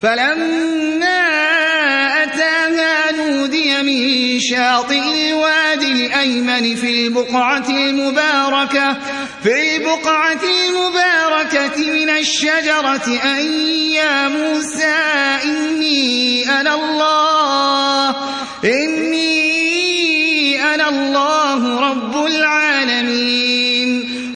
فلما أتاها نودي من شاطئ الوادي الأيمن في البقعة المباركة في البقعة المباركة من الشجرة أن يا موسى إني أنا الله إني أنا الله رب العالمين.